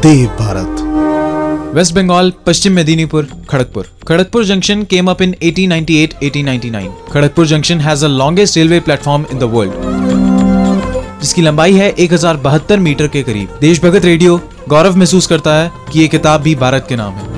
Dev Bharat West Bengal, Paschim Medinipur, Kharagpur. Kharagpur Junction came up in 1898-1899. Kharagpur Junction has the longest railway platform in the world. जिसकी लंबाई है एक हज़ार बहत्तर metre के करीब देशभगत रेडियो गौरव महसूस करता है कि ये किताब भी भारत के नाम है